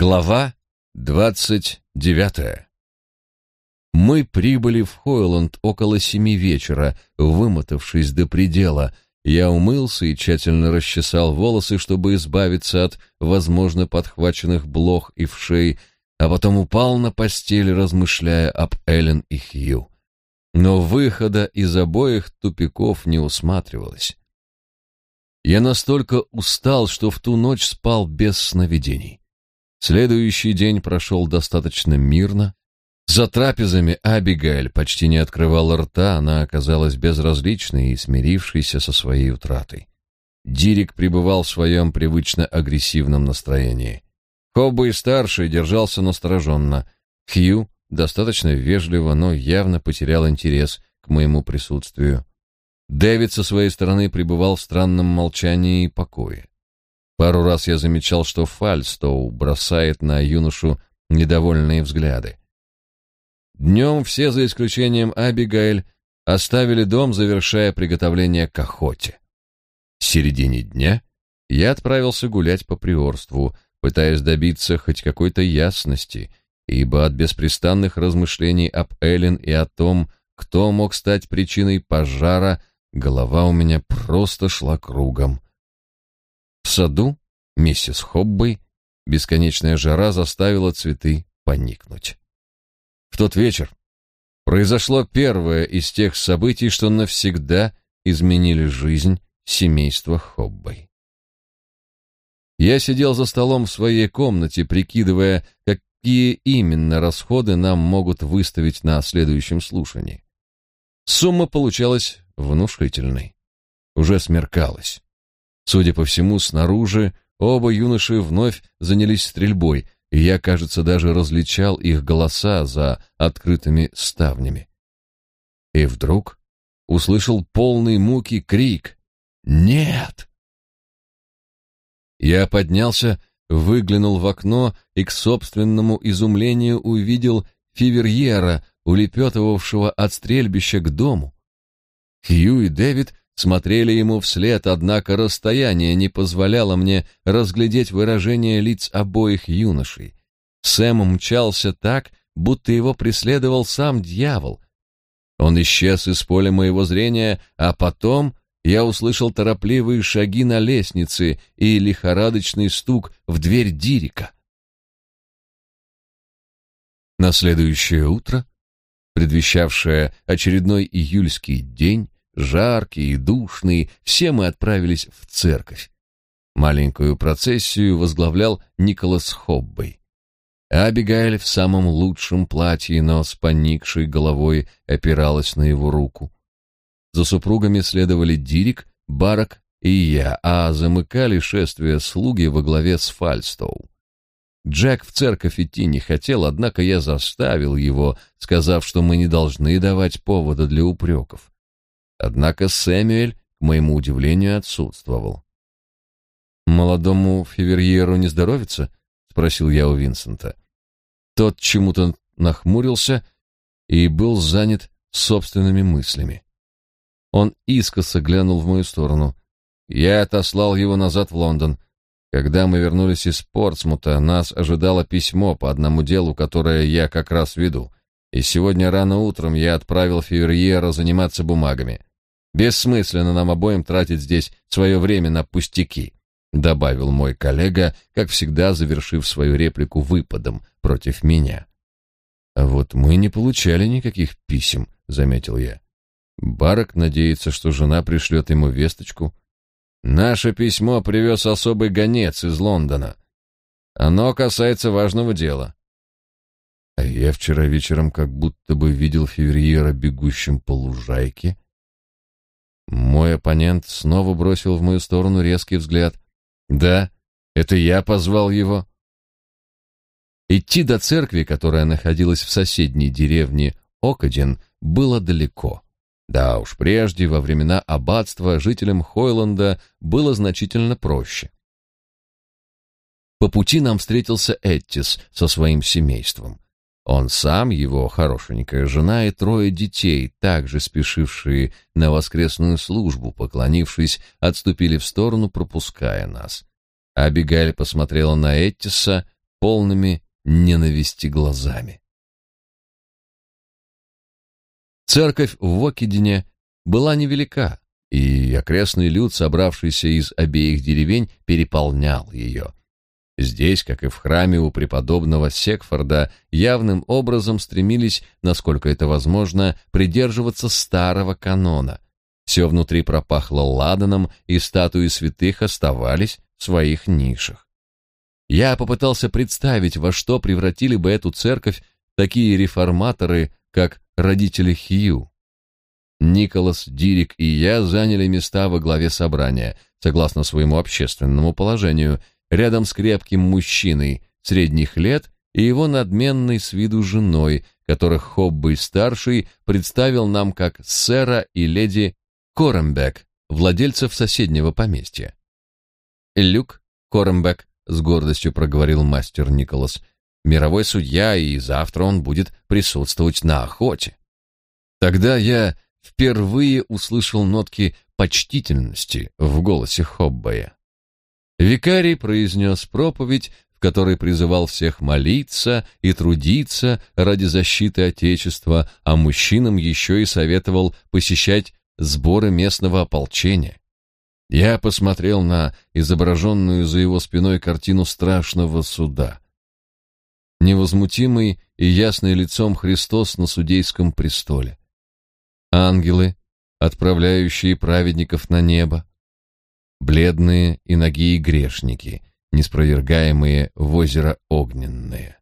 Глава двадцать девятая. Мы прибыли в Хойланд около семи вечера, вымотавшись до предела. Я умылся и тщательно расчесал волосы, чтобы избавиться от, возможно, подхваченных блох и вшей, а потом упал на постель, размышляя об Эллен и Хью. Но выхода из обоих тупиков не усматривалось. Я настолько устал, что в ту ночь спал без сновидений. Следующий день прошел достаточно мирно. За трапезами Абигайль почти не открывала рта, она оказалась безразличной и смирившейся со своей утратой. Дирик пребывал в своем привычно агрессивном настроении. Хоббей-старший держался настороженно. Хью достаточно вежливо, но явно потерял интерес к моему присутствию. Дэвид со своей стороны пребывал в странном молчании и покое. Пару раз я замечал, что Фальстоу бросает на юношу недовольные взгляды. Днем все, за исключением Абигайль, оставили дом, завершая приготовление к охоте. В середине дня я отправился гулять по приорству, пытаясь добиться хоть какой-то ясности, ибо от беспрестанных размышлений об Эллен и о том, кто мог стать причиной пожара, голова у меня просто шла кругом. В саду миссис Хоббей бесконечная жара заставила цветы поникнуть. В тот вечер произошло первое из тех событий, что навсегда изменили жизнь семейства Хоббей. Я сидел за столом в своей комнате, прикидывая, какие именно расходы нам могут выставить на следующем слушании. Сумма получалась внушительной. Уже смеркалось. Судя по всему, снаружи оба юноши вновь занялись стрельбой, и я, кажется, даже различал их голоса за открытыми ставнями. И вдруг услышал полный муки крик «Нет!». Я поднялся, выглянул в окно и к собственному изумлению увидел Фиверьера, улепетывавшего от стрельбища к дому. Хью и Дэвид смотрели ему вслед, однако расстояние не позволяло мне разглядеть выражение лиц обоих юношей. Сэм мчался так, будто его преследовал сам дьявол. Он исчез из поля моего зрения, а потом я услышал торопливые шаги на лестнице и лихорадочный стук в дверь Дирика. На следующее утро, предвещавшее очередной июльский день, жаркий и душный, все мы отправились в церковь. Маленькую процессию возглавлял Николас Хоббей. Абигайль в самом лучшем платье, но с поникшей головой опиралась на его руку. За супругами следовали Дирик, Барак и я, а замыкали шествие слуги во главе с Фальстоу. Джек в церковь идти не хотел, однако я заставил его, сказав, что мы не должны давать повода для упреков. Однако Сэмюэль, к моему удивлению, отсутствовал. «Молодому Феверьеру не здоровится?» — спросил я у Винсента. Тот чему-то нахмурился и был занят собственными мыслями. Он искоса глянул в мою сторону. Я отослал его назад в Лондон. Когда мы вернулись из Портсмута, нас ожидало письмо по одному делу, которое я как раз веду. И сегодня рано утром я отправил Феверьера заниматься бумагами. Бессмысленно нам обоим тратить здесь свое время на пустяки, добавил мой коллега, как всегда завершив свою реплику выпадом против меня. А вот мы не получали никаких писем, заметил я. Барак надеется, что жена пришлет ему весточку. Наше письмо привез особый гонец из Лондона. Оно касается важного дела. А я вчера вечером как будто бы видел Феверьера бегущим по лужайке, мой оппонент снова бросил в мою сторону резкий взгляд. Да, это я позвал его. Идти до церкви, которая находилась в соседней деревне Окадин, было далеко. Да уж, прежде, во времена аббатства, жителям Хойланда было значительно проще. По пути нам встретился Эттис со своим семейством. Он сам, его хорошенькая жена и трое детей, также спешившие на воскресную службу, поклонившись, отступили в сторону, пропуская нас. Абигаль посмотрела на Эттиса, полными ненависти глазами. Церковь в Окидине была невелика, и окрестный люд, собравшийся из обеих деревень, переполнял ее. Здесь, как и в храме у преподобного Секфорда, явным образом стремились, насколько это возможно, придерживаться старого канона. Все внутри пропахло ладаном, и статуи святых оставались в своих нишах. Я попытался представить, во что превратили бы эту церковь такие реформаторы, как родители Хью. Николас, Дирик и я заняли места во главе собрания, согласно своему общественному положению – рядом с крепким мужчиной средних лет и его надменной с виду женой, которых Хоббей-старший представил нам как сэра и леди Корембек, владельцев соседнего поместья. «Люк Корембек», — с гордостью проговорил мастер Николас, — «мировой судья, и завтра он будет присутствовать на охоте». Тогда я впервые услышал нотки почтительности в голосе Хоббея. Викарий произнес проповедь, в которой призывал всех молиться и трудиться ради защиты Отечества, а мужчинам еще и советовал посещать сборы местного ополчения. Я посмотрел на изображенную за его спиной картину страшного суда. Невозмутимый и ясный лицом Христос на судейском престоле. Ангелы, отправляющие праведников на небо, бледные и ноги грешники, неспровергаемые в озеро огненное.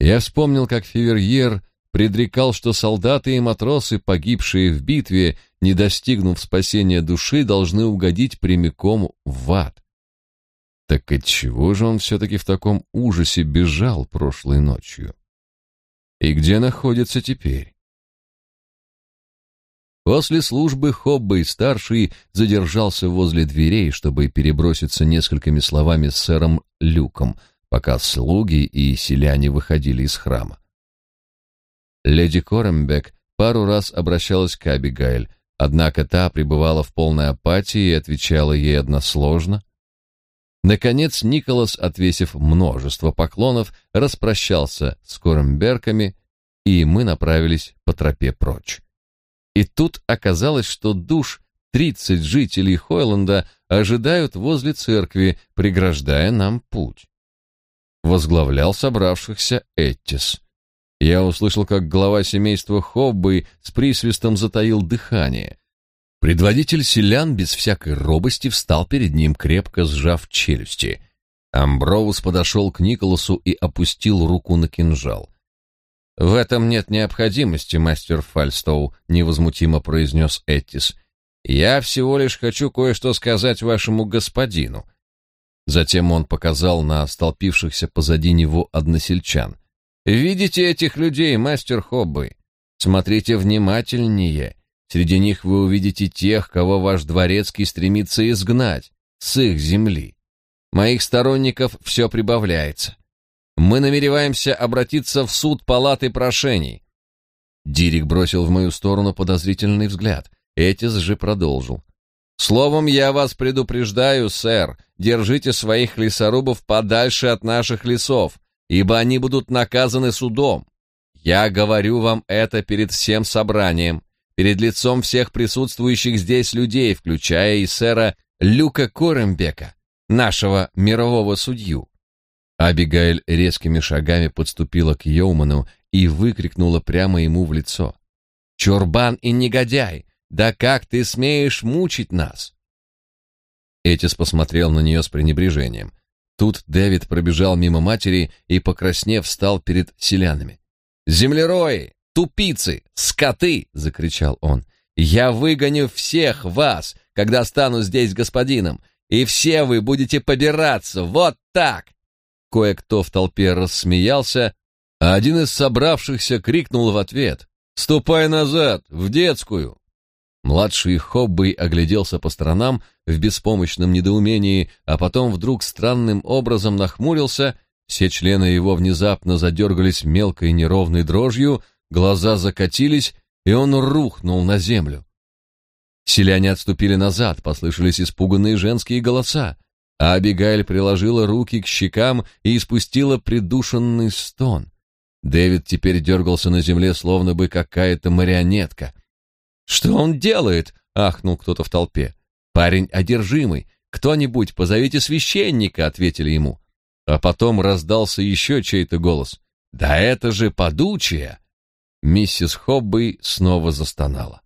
Я вспомнил, как Фиверьер предрекал, что солдаты и матросы, погибшие в битве, не достигнув спасения души, должны угодить прямиком в ад. Так отчего же он все-таки в таком ужасе бежал прошлой ночью? И где находится теперь? После службы Хоббей-старший задержался возле дверей, чтобы переброситься несколькими словами с сэром Люком, пока слуги и селяне выходили из храма. Леди Корембек пару раз обращалась к Абигайль, однако та пребывала в полной апатии и отвечала ей односложно. Наконец Николас, отвесив множество поклонов, распрощался с Коремберками, и мы направились по тропе прочь. И тут оказалось, что душ 30 жителей Хойланда ожидают возле церкви, преграждая нам путь. Возглавлял собравшихся Эттис. Я услышал, как глава семейства Хоббы с присвистом затаил дыхание. Предводитель селян без всякой робости встал перед ним, крепко сжав челюсти. Амброуз подошел к Николасу и опустил руку на кинжал. В этом нет необходимости, мастер Фальстоу, невозмутимо произнес Эттис. Я всего лишь хочу кое-что сказать вашему господину. Затем он показал на столпившихся позади него односельчан. Видите этих людей, мастер Хоббы? Смотрите внимательнее. Среди них вы увидите тех, кого ваш дворецкий стремится изгнать с их земли. Моих сторонников все прибавляется. Мы намереваемся обратиться в суд палаты прошений. Дирик бросил в мою сторону подозрительный взгляд. Этис же продолжил. Словом, я вас предупреждаю, сэр, держите своих лесорубов подальше от наших лесов, ибо они будут наказаны судом. Я говорю вам это перед всем собранием, перед лицом всех присутствующих здесь людей, включая и сэра Люка Корембека, нашего мирового судью. Абигайль резкими шагами подступила к Йоуману и выкрикнула прямо ему в лицо. «Чурбан и негодяй! Да как ты смеешь мучить нас?» Этис посмотрел на нее с пренебрежением. Тут Дэвид пробежал мимо матери и, покраснев, встал перед селянами. «Землерои! Тупицы! Скоты!» — закричал он. «Я выгоню всех вас, когда стану здесь господином, и все вы будете побираться, вот так!» Кое-кто в толпе рассмеялся, а один из собравшихся крикнул в ответ «Ступай назад, в детскую!» Младший Хоббей огляделся по сторонам в беспомощном недоумении, а потом вдруг странным образом нахмурился, все члены его внезапно задергались мелкой неровной дрожью, глаза закатились, и он рухнул на землю. Селяне отступили назад, послышались испуганные женские голоса. А Абигайль приложила руки к щекам и испустила придушенный стон. Дэвид теперь дергался на земле, словно бы какая-то марионетка. «Что он делает?» — ахнул кто-то в толпе. «Парень одержимый. Кто-нибудь позовите священника», — ответили ему. А потом раздался еще чей-то голос. «Да это же подучие!» Миссис Хоббей снова застонала.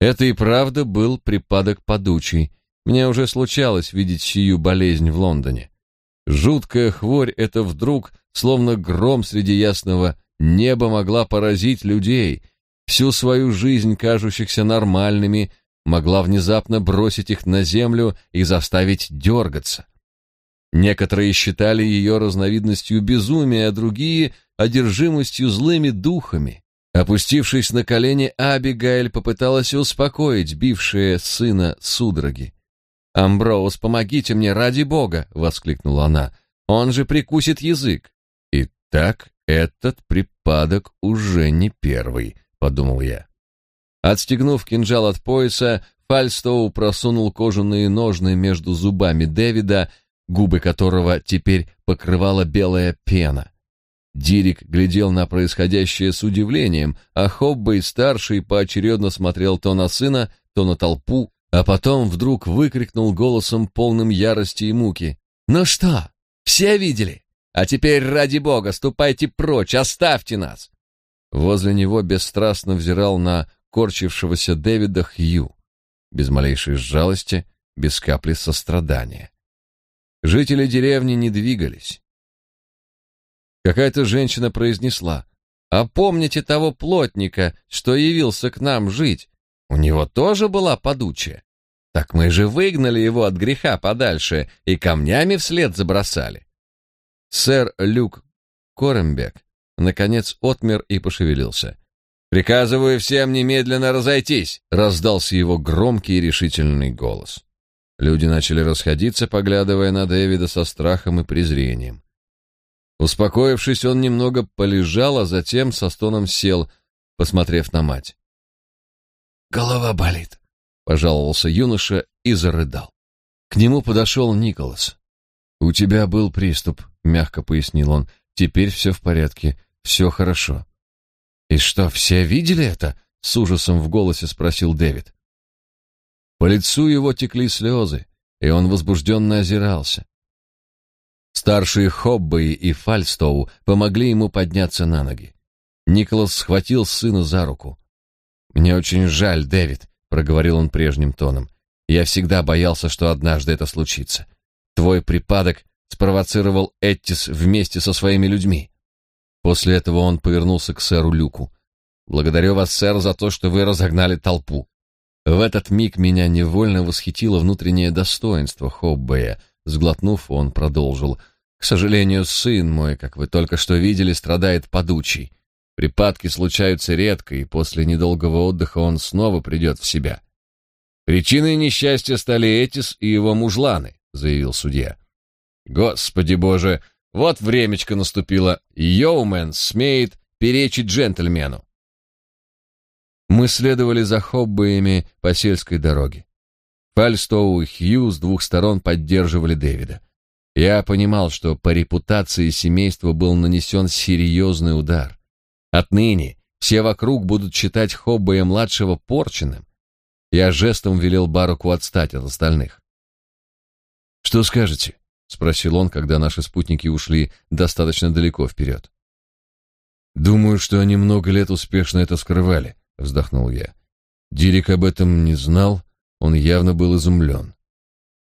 Это и правда был припадок подучий. Мне уже случалось видеть сию болезнь в Лондоне. Жуткая хворь — это вдруг, словно гром среди ясного неба, могла поразить людей, всю свою жизнь кажущихся нормальными, могла внезапно бросить их на землю и заставить дергаться. Некоторые считали ее разновидностью безумия, а другие — одержимостью злыми духами. Опустившись на колени, Абигайль попыталась успокоить бившие сына судороги. «Амброуз, помогите мне, ради бога!» — воскликнула она. «Он же прикусит язык!» «Итак, этот припадок уже не первый», — подумал я. Отстегнув кинжал от пояса, Фальстоу просунул кожаные ножны между зубами Дэвида, губы которого теперь покрывала белая пена. Дирик глядел на происходящее с удивлением, а Хоббей-старший поочередно смотрел то на сына, то на толпу, а потом вдруг выкрикнул голосом полным ярости и муки. «Ну что, все видели? А теперь, ради бога, ступайте прочь, оставьте нас!» Возле него бесстрастно взирал на корчившегося Дэвида Хью, без малейшей жалости, без капли сострадания. Жители деревни не двигались. Какая-то женщина произнесла, «А помните того плотника, что явился к нам жить? У него тоже была подучая. Так мы же выгнали его от греха подальше и камнями вслед забросали». Сэр Люк Корембек наконец отмер и пошевелился. «Приказываю всем немедленно разойтись!» — раздался его громкий и решительный голос. Люди начали расходиться, поглядывая на Дэвида со страхом и презрением. Успокоившись, он немного полежал, а затем со стоном сел, посмотрев на мать. «Голова болит», — пожаловался юноша и зарыдал. К нему подошел Николас. «У тебя был приступ», — мягко пояснил он. «Теперь все в порядке, все хорошо». «И что, все видели это?» — с ужасом в голосе спросил Дэвид. По лицу его текли слезы, и он возбужденно озирался. Старшие Хоббей и Фальстоу помогли ему подняться на ноги. Николас схватил сына за руку. «Мне очень жаль, Дэвид», — проговорил он прежним тоном. «Я всегда боялся, что однажды это случится. Твой припадок спровоцировал Эттис вместе со своими людьми». После этого он повернулся к сэру Люку. «Благодарю вас, сэр, за то, что вы разогнали толпу». В этот миг меня невольно восхитило внутреннее достоинство Хоббея — Сглотнув, он продолжил. «К сожалению, сын мой, как вы только что видели, страдает подучей. Припадки случаются редко, и после недолгого отдыха он снова придет в себя». «Причиной несчастья стали Этис и его мужланы», — заявил судья. «Господи боже, вот времечко наступило. Йоумен смеет перечить джентльмену». Мы следовали за хоббиями по сельской дороге. Фальстоу и Хью с двух сторон поддерживали Дэвида. Я понимал, что по репутации семейства был нанесен серьезный удар. Отныне все вокруг будут считать Хоббея-младшего порченным. Я жестом велел Баруку отстать от остальных. «Что скажете?» — спросил он, когда наши спутники ушли достаточно далеко вперед. «Думаю, что они много лет успешно это скрывали», — вздохнул я. Дирик об этом не знал, он явно был изумлен.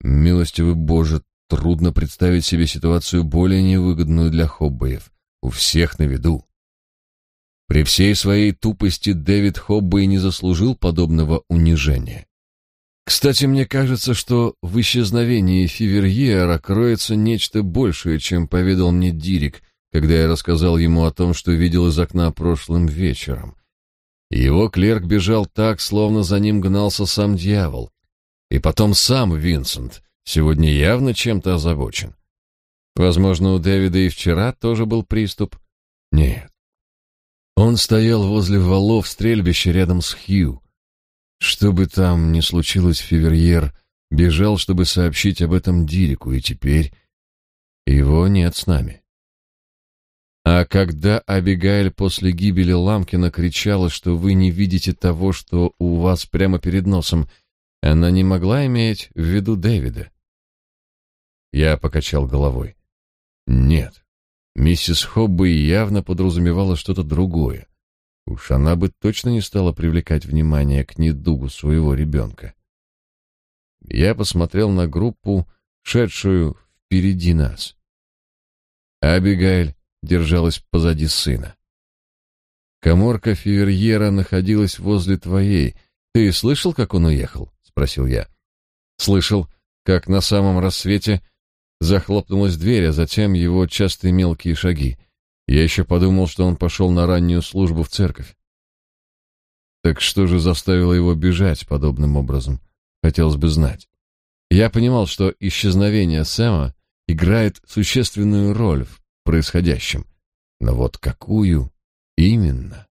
Милостивый Боже, трудно представить себе ситуацию более невыгодную для хоббеев. У всех на виду. При всей своей тупости Дэвид Хоббей не заслужил подобного унижения. Кстати, мне кажется, что в исчезновении Фиверьера кроется нечто большее, чем поведал мне Дирик, когда я рассказал ему о том, что видел из окна прошлым вечером. Его клерк бежал так, словно за ним гнался сам дьявол. И потом сам Винсент сегодня явно чем-то озабочен. Возможно, у Дэвида и вчера тоже был приступ. Нет. Он стоял возле валов стрельбища рядом с Хью. Что бы там ни случилось, Фиверьер бежал, чтобы сообщить об этом Дирику, и теперь его нет с нами. А когда Абигайль после гибели Ламкина кричала, что вы не видите того, что у вас прямо перед носом, она не могла иметь в виду Дэвида. Я покачал головой. Нет, миссис Хобби явно подразумевала что-то другое. Уж она бы точно не стала привлекать внимание к недугу своего ребенка. Я посмотрел на группу, шедшую впереди нас. Абигайль держалась позади сына. Каморка Фиверьера находилась возле твоей. Ты слышал, как он уехал? спросил я. Слышал, как на самом рассвете захлопнулась дверь, а затем его частые мелкие шаги. Я еще подумал, что он пошел на раннюю службу в церковь. Так что же заставило его бежать подобным образом? Хотелось бы знать. Я понимал, что исчезновение Сэма играет существенную роль в происходящем. Но вот какую именно?